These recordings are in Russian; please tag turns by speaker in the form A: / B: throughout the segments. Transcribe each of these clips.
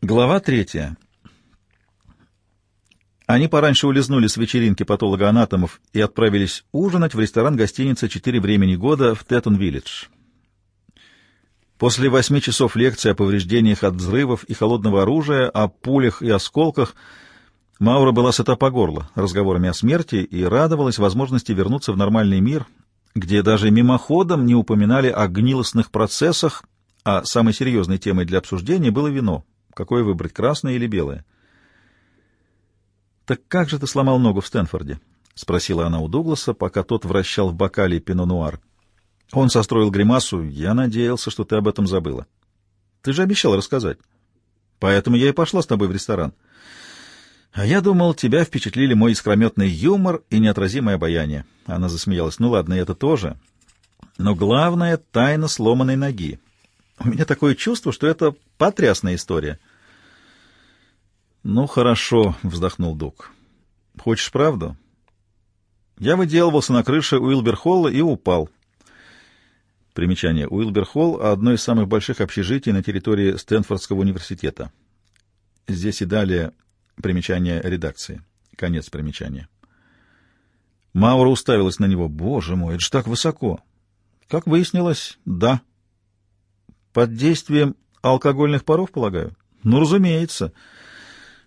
A: Глава третья. Они пораньше улизнули с вечеринки патологоанатомов и отправились ужинать в ресторан гостиницы «Четыре времени года» в Теттон-Виллидж. После восьми часов лекции о повреждениях от взрывов и холодного оружия, о пулях и осколках, Маура была сыта по горло разговорами о смерти и радовалась возможности вернуться в нормальный мир, где даже мимоходом не упоминали о гнилостных процессах, а самой серьезной темой для обсуждения было вино. Какое выбрать, красное или белое? «Так как же ты сломал ногу в Стэнфорде?» — спросила она у Дугласа, пока тот вращал в бокале пино-нуар. Он состроил гримасу. «Я надеялся, что ты об этом забыла. Ты же обещал рассказать. Поэтому я и пошла с тобой в ресторан. А я думал, тебя впечатлили мой искрометный юмор и неотразимое обаяние». Она засмеялась. «Ну ладно, это тоже. Но главное — тайна сломанной ноги. У меня такое чувство, что это потрясная история». «Ну, хорошо», — вздохнул Дуг. «Хочешь правду?» Я выделывался на крыше Уилберхолла и упал. Примечание. Уилберхолл — одно из самых больших общежитий на территории Стэнфордского университета. Здесь и далее примечание редакции. Конец примечания. Маура уставилась на него. «Боже мой, это ж так высоко!» «Как выяснилось, да». «Под действием алкогольных паров, полагаю?» «Ну, разумеется».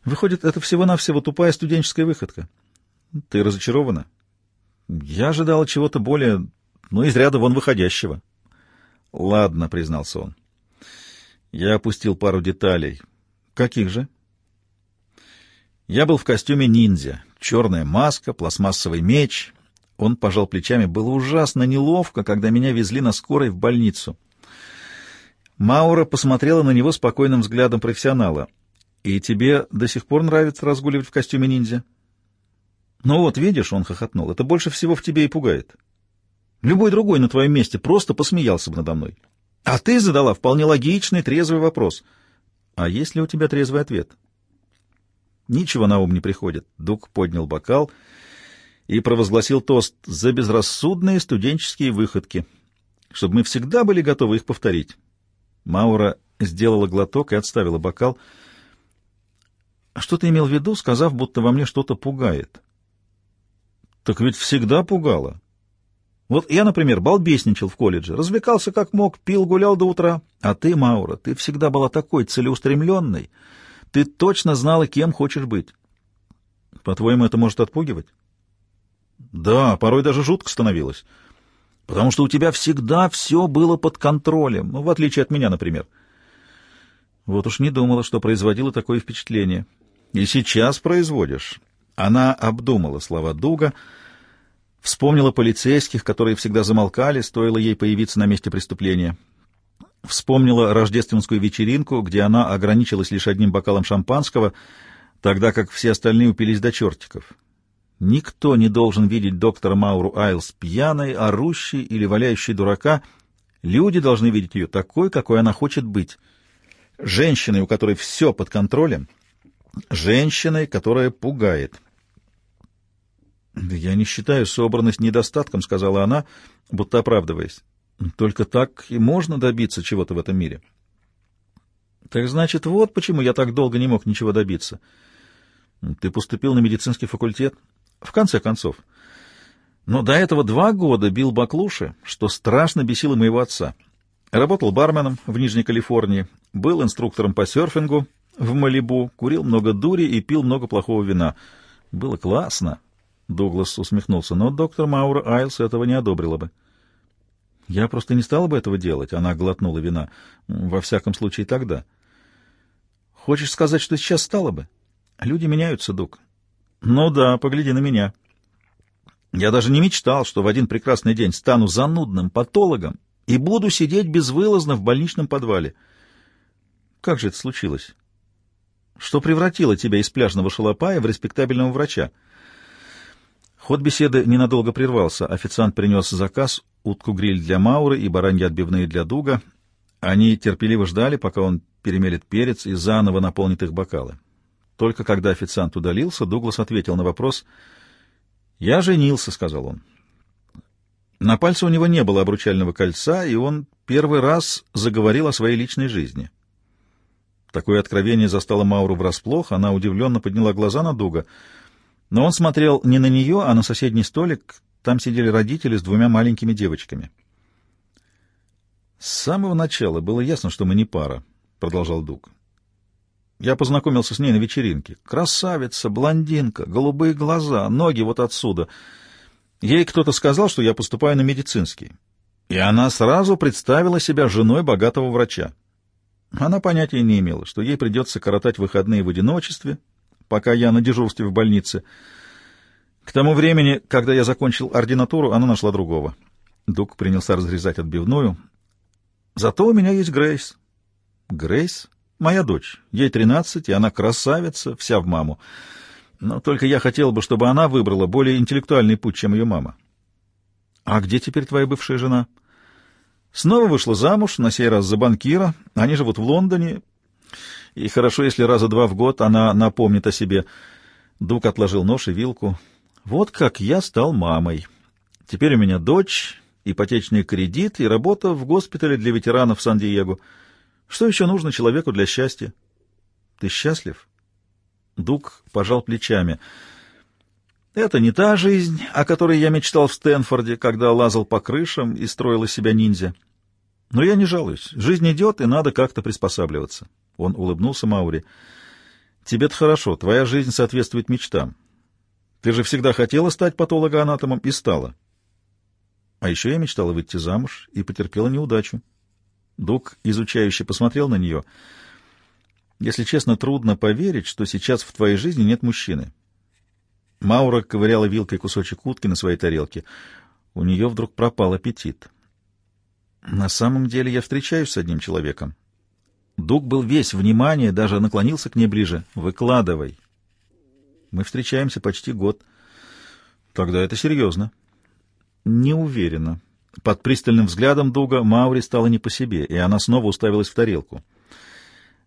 A: Выходит, это всего-навсего тупая студенческая выходка. Ты разочарована? Я ожидала чего-то более, ну, из ряда вон выходящего. Ладно, признался он. Я опустил пару деталей. Каких же? Я был в костюме ниндзя. Черная маска, пластмассовый меч. Он пожал плечами. Было ужасно неловко, когда меня везли на скорой в больницу. Маура посмотрела на него спокойным взглядом профессионала — и тебе до сих пор нравится разгуливать в костюме ниндзя? Ну вот, видишь, он хохотнул, это больше всего в тебе и пугает. Любой другой на твоем месте просто посмеялся бы надо мной. А ты задала вполне логичный, трезвый вопрос. А есть ли у тебя трезвый ответ? Ничего на ум не приходит. Дук поднял бокал и провозгласил тост за безрассудные студенческие выходки, чтобы мы всегда были готовы их повторить. Маура сделала глоток и отставила бокал — что ты имел в виду, сказав, будто во мне что-то пугает? Так ведь всегда пугало. Вот я, например, балбесничал в колледже, развлекался как мог, пил, гулял до утра. А ты, Маура, ты всегда была такой целеустремленной. Ты точно знала, кем хочешь быть. По-твоему, это может отпугивать? Да, порой даже жутко становилось. Потому что у тебя всегда все было под контролем, ну, в отличие от меня, например. Вот уж не думала, что производило такое впечатление. И сейчас производишь. Она обдумала слова Дуга, вспомнила полицейских, которые всегда замолкали, стоило ей появиться на месте преступления. Вспомнила рождественскую вечеринку, где она ограничилась лишь одним бокалом шампанского, тогда как все остальные упились до чертиков. Никто не должен видеть доктора Мауру Айлс пьяной, орущей или валяющей дурака. Люди должны видеть ее такой, какой она хочет быть. Женщиной, у которой все под контролем — женщиной, которая пугает. «Я не считаю собранность недостатком», — сказала она, будто оправдываясь. «Только так и можно добиться чего-то в этом мире». «Так значит, вот почему я так долго не мог ничего добиться. Ты поступил на медицинский факультет?» «В конце концов. Но до этого два года бил баклуши, что страшно бесило моего отца. Работал барменом в Нижней Калифорнии, был инструктором по серфингу, в Малибу, курил много дури и пил много плохого вина. Было классно. Дуглас усмехнулся, но доктор Маура Айлс этого не одобрила бы. Я просто не стала бы этого делать, она глотнула вина. Во всяком случае, тогда. Хочешь сказать, что сейчас стала бы? Люди меняются, Дуг. Ну да, погляди на меня. Я даже не мечтал, что в один прекрасный день стану занудным патологом и буду сидеть безвылазно в больничном подвале. Как же это случилось? Что превратило тебя из пляжного шалопая в респектабельного врача? Ход беседы ненадолго прервался. Официант принес заказ, утку-гриль для Мауры и бараньи отбивные для Дуга. Они терпеливо ждали, пока он перемелет перец и заново наполнит их бокалы. Только когда официант удалился, Дуглас ответил на вопрос. «Я женился», — сказал он. На пальце у него не было обручального кольца, и он первый раз заговорил о своей личной жизни. Такое откровение застало Мауру врасплох, она удивленно подняла глаза на Дуга. Но он смотрел не на нее, а на соседний столик. Там сидели родители с двумя маленькими девочками. «С самого начала было ясно, что мы не пара», — продолжал Дуг. «Я познакомился с ней на вечеринке. Красавица, блондинка, голубые глаза, ноги вот отсюда. Ей кто-то сказал, что я поступаю на медицинский. И она сразу представила себя женой богатого врача. Она понятия не имела, что ей придется коротать выходные в одиночестве, пока я на дежурстве в больнице. К тому времени, когда я закончил ординатуру, она нашла другого. Дук принялся разрезать отбивную. Зато у меня есть Грейс. Грейс? Моя дочь. Ей тринадцать, и она красавица, вся в маму. Но только я хотел бы, чтобы она выбрала более интеллектуальный путь, чем ее мама. А где теперь твоя бывшая жена? Снова вышла замуж, на сей раз за банкира. Они живут в Лондоне. И хорошо, если раза два в год она напомнит о себе. Дук отложил нож и вилку. Вот как я стал мамой. Теперь у меня дочь, ипотечный кредит и работа в госпитале для ветеранов Сан-Диего. Что еще нужно человеку для счастья? Ты счастлив? Дук пожал плечами. Это не та жизнь, о которой я мечтал в Стэнфорде, когда лазал по крышам и строил из себя ниндзя. Но я не жалуюсь. Жизнь идет, и надо как-то приспосабливаться. Он улыбнулся Маури. Тебе-то хорошо, твоя жизнь соответствует мечтам. Ты же всегда хотела стать патологоанатомом и стала. А еще я мечтала выйти замуж и потерпела неудачу. Дук изучающе посмотрел на нее — если честно, трудно поверить, что сейчас в твоей жизни нет мужчины. Маура ковыряла вилкой кусочек утки на своей тарелке. У нее вдруг пропал аппетит. На самом деле я встречаюсь с одним человеком. Дуг был весь внимание, даже наклонился к ней ближе. «Выкладывай». «Мы встречаемся почти год». «Тогда это серьезно». «Не уверена». Под пристальным взглядом Дуга Маури стало не по себе, и она снова уставилась в тарелку.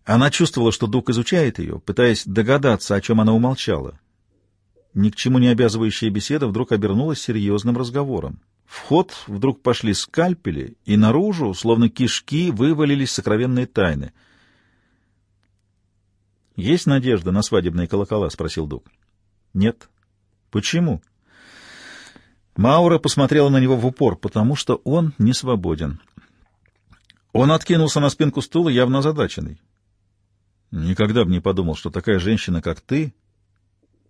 A: Она чувствовала, что Дук изучает ее, пытаясь догадаться, о чем она умолчала. Ни к чему не обязывающая беседа вдруг обернулась серьезным разговором. В ход вдруг пошли скальпели, и наружу, словно кишки, вывалились сокровенные тайны. «Есть надежда на свадебные колокола?» — спросил Дук. «Нет». «Почему?» Маура посмотрела на него в упор, потому что он не свободен. Он откинулся на спинку стула, явно озадаченный. Никогда бы не подумал, что такая женщина, как ты,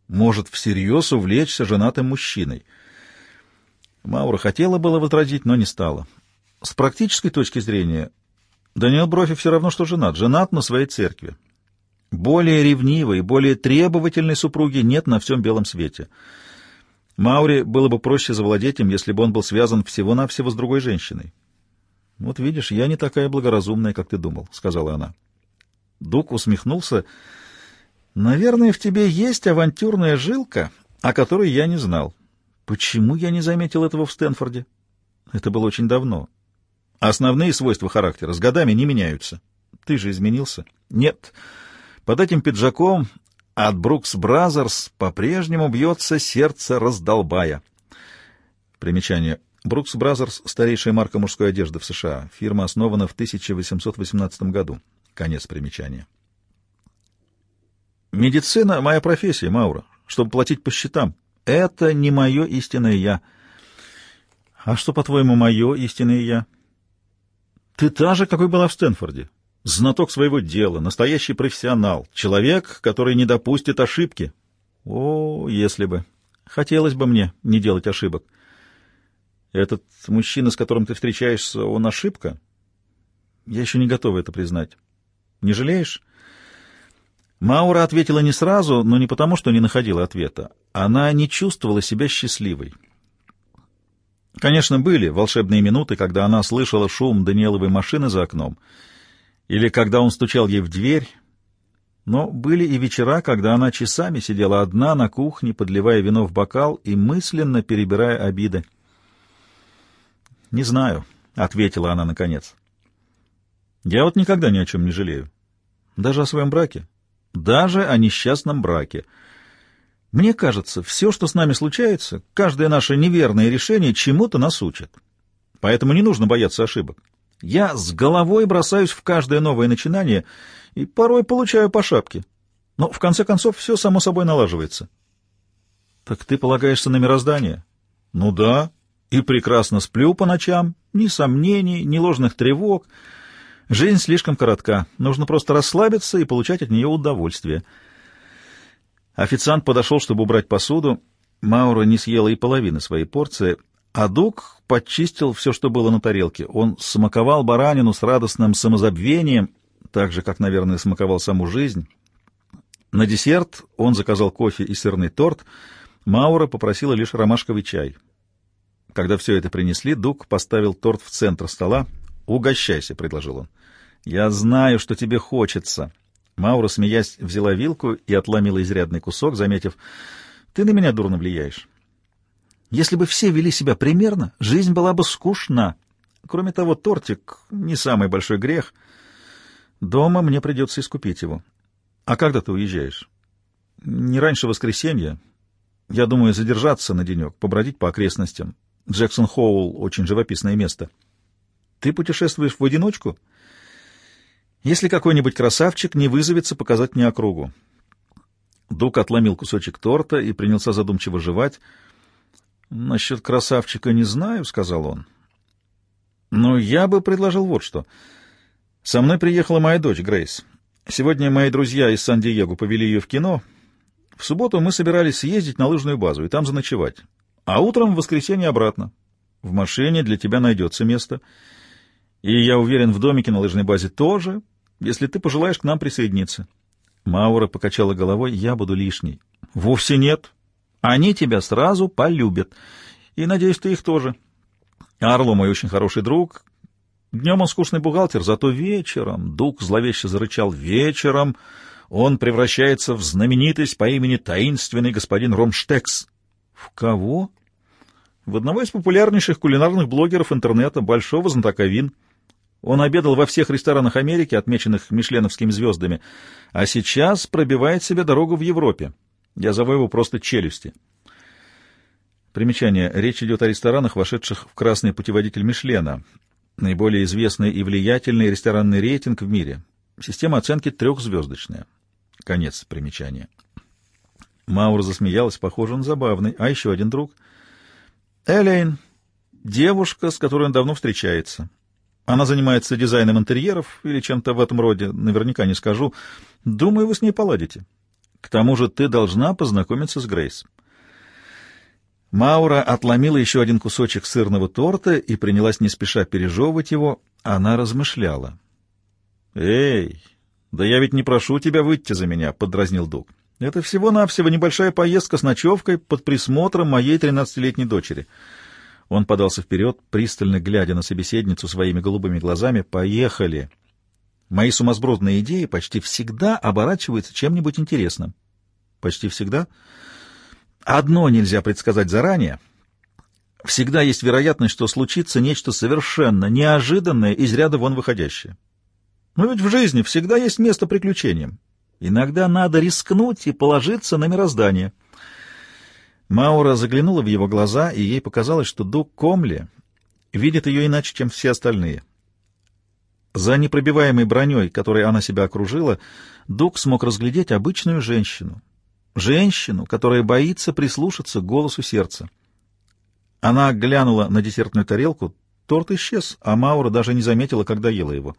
A: может всерьез увлечься женатым мужчиной. Маура хотела было возразить, но не стала. С практической точки зрения, Даниэл Брофи все равно, что женат. Женат на своей церкви. Более ревнивой, более требовательной супруги нет на всем белом свете. Мауре было бы проще завладеть им, если бы он был связан всего-навсего с другой женщиной. — Вот видишь, я не такая благоразумная, как ты думал, — сказала она. Дук усмехнулся. «Наверное, в тебе есть авантюрная жилка, о которой я не знал. Почему я не заметил этого в Стэнфорде? Это было очень давно. Основные свойства характера с годами не меняются. Ты же изменился?» «Нет. Под этим пиджаком от Brooks Brothers по-прежнему бьется сердце раздолбая». Примечание. Brooks Brothers — старейшая марка мужской одежды в США. Фирма основана в 1818 году. Конец примечания. Медицина — моя профессия, Маура, чтобы платить по счетам. Это не мое истинное «я». А что, по-твоему, мое истинное «я»? Ты та же, какой была в Стэнфорде. Знаток своего дела, настоящий профессионал, человек, который не допустит ошибки. О, если бы. Хотелось бы мне не делать ошибок. Этот мужчина, с которым ты встречаешься, он ошибка? Я еще не готова это признать. Не жалеешь?» Маура ответила не сразу, но не потому, что не находила ответа. Она не чувствовала себя счастливой. Конечно, были волшебные минуты, когда она слышала шум Даниэловой машины за окном, или когда он стучал ей в дверь, но были и вечера, когда она часами сидела одна на кухне, подливая вино в бокал и мысленно перебирая обиды. «Не знаю», — ответила она наконец. «Я вот никогда ни о чем не жалею. Даже о своем браке? Даже о несчастном браке. Мне кажется, все, что с нами случается, каждое наше неверное решение чему-то нас учит. Поэтому не нужно бояться ошибок. Я с головой бросаюсь в каждое новое начинание и порой получаю по шапке. Но в конце концов все само собой налаживается. Так ты полагаешься на мироздание? Ну да, и прекрасно сплю по ночам, ни сомнений, ни ложных тревог. Жизнь слишком коротка, нужно просто расслабиться и получать от нее удовольствие. Официант подошел, чтобы убрать посуду. Маура не съела и половины своей порции, а Дуг подчистил все, что было на тарелке. Он смаковал баранину с радостным самозабвением, так же, как, наверное, смаковал саму жизнь. На десерт он заказал кофе и сырный торт. Маура попросила лишь ромашковый чай. Когда все это принесли, Дуг поставил торт в центр стола. «Угощайся», — предложил он. «Я знаю, что тебе хочется». Маура, смеясь, взяла вилку и отломила изрядный кусок, заметив, «Ты на меня дурно влияешь». Если бы все вели себя примерно, жизнь была бы скучна. Кроме того, тортик — не самый большой грех. Дома мне придется искупить его. А когда ты уезжаешь? Не раньше воскресенья. Я думаю задержаться на денек, побродить по окрестностям. Джексон-Хоул — очень живописное место. Ты путешествуешь в одиночку? Если какой-нибудь красавчик не вызовется показать мне округу. Дук отломил кусочек торта и принялся задумчиво жевать. «Насчет красавчика не знаю», — сказал он. «Но я бы предложил вот что. Со мной приехала моя дочь, Грейс. Сегодня мои друзья из Сан-Диего повели ее в кино. В субботу мы собирались съездить на лыжную базу и там заночевать. А утром в воскресенье обратно. В машине для тебя найдется место. И я уверен, в домике на лыжной базе тоже, если ты пожелаешь к нам присоединиться». Маура покачала головой. «Я буду лишней». «Вовсе нет», они тебя сразу полюбят. И, надеюсь, ты их тоже. Арло мой очень хороший друг. Днем он скучный бухгалтер, зато вечером, Дук зловеще зарычал, вечером он превращается в знаменитость по имени таинственный господин Ромштекс. В кого? В одного из популярнейших кулинарных блогеров интернета, большого знатока вин. Он обедал во всех ресторанах Америки, отмеченных мишленовскими звездами, а сейчас пробивает себе дорогу в Европе. Я зову его просто «челюсти». Примечание. Речь идет о ресторанах, вошедших в красный путеводитель Мишлена, наиболее известный и влиятельный ресторанный рейтинг в мире. Система оценки трехзвездочная. Конец примечания. Маур засмеялась, похоже, он забавный. А еще один друг. Элейн, девушка, с которой он давно встречается. Она занимается дизайном интерьеров или чем-то в этом роде, наверняка не скажу. Думаю, вы с ней поладите. К тому же ты должна познакомиться с Грейс. Маура отломила еще один кусочек сырного торта и принялась не спеша пережевывать его. Она размышляла. «Эй, да я ведь не прошу тебя выйти за меня», — подразнил Дуг. «Это всего-навсего небольшая поездка с ночевкой под присмотром моей тринадцатилетней дочери». Он подался вперед, пристально глядя на собеседницу своими голубыми глазами. «Поехали!» Мои сумасбродные идеи почти всегда оборачиваются чем-нибудь интересным. Почти всегда. Одно нельзя предсказать заранее. Всегда есть вероятность, что случится нечто совершенно неожиданное, из ряда вон выходящее. Но ведь в жизни всегда есть место приключениям. Иногда надо рискнуть и положиться на мироздание. Маура заглянула в его глаза, и ей показалось, что Дуг Комли видит ее иначе, чем все остальные — за непробиваемой броней, которой она себя окружила, Дуг смог разглядеть обычную женщину. Женщину, которая боится прислушаться к голосу сердца. Она глянула на десертную тарелку, торт исчез, а Маура даже не заметила, когда ела его.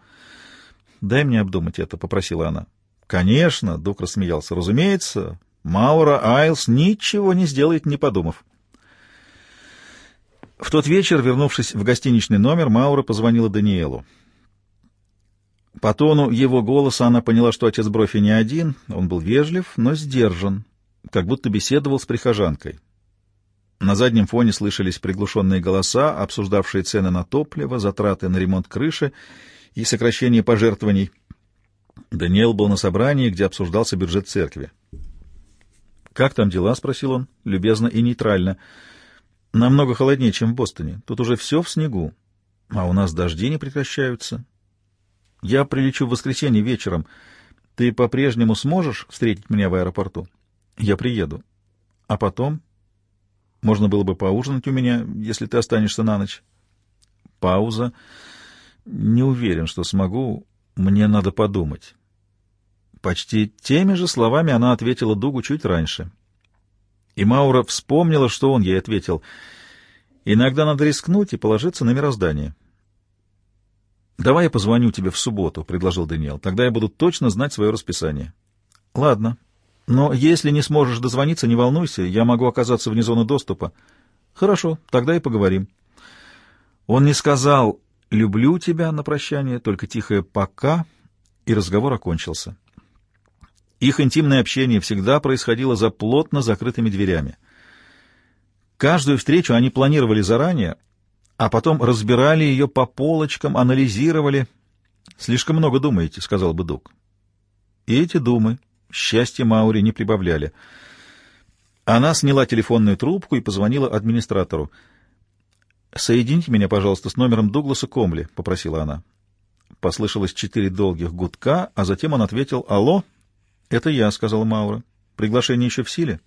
A: «Дай мне обдумать это», — попросила она. «Конечно», — Дуг рассмеялся, — «разумеется, Маура Айлс ничего не сделает, не подумав». В тот вечер, вернувшись в гостиничный номер, Маура позвонила Даниэлу. По тону его голоса она поняла, что отец Брофи не один, он был вежлив, но сдержан, как будто беседовал с прихожанкой. На заднем фоне слышались приглушенные голоса, обсуждавшие цены на топливо, затраты на ремонт крыши и сокращение пожертвований. Даниэл был на собрании, где обсуждался бюджет церкви. «Как там дела?» — спросил он, любезно и нейтрально. «Намного холоднее, чем в Бостоне. Тут уже все в снегу. А у нас дожди не прекращаются. Я прилечу в воскресенье вечером. Ты по-прежнему сможешь встретить меня в аэропорту? Я приеду. А потом? Можно было бы поужинать у меня, если ты останешься на ночь. Пауза. Не уверен, что смогу. Мне надо подумать. Почти теми же словами она ответила Дугу чуть раньше. И Маура вспомнила, что он ей ответил. «Иногда надо рискнуть и положиться на мироздание». «Давай я позвоню тебе в субботу», — предложил Даниэл. «Тогда я буду точно знать свое расписание». «Ладно. Но если не сможешь дозвониться, не волнуйся, я могу оказаться вне зоны доступа». «Хорошо, тогда и поговорим». Он не сказал «люблю тебя» на прощание, только тихое «пока», и разговор окончился. Их интимное общение всегда происходило за плотно закрытыми дверями. Каждую встречу они планировали заранее, а потом разбирали ее по полочкам, анализировали. «Слишком много думаете», — сказал бы Дуг. И эти думы счастья Маури не прибавляли. Она сняла телефонную трубку и позвонила администратору. «Соедините меня, пожалуйста, с номером Дугласа Комли», — попросила она. Послышалось четыре долгих гудка, а затем он ответил «Алло?» «Это я», — сказала Маура. «Приглашение еще в силе?»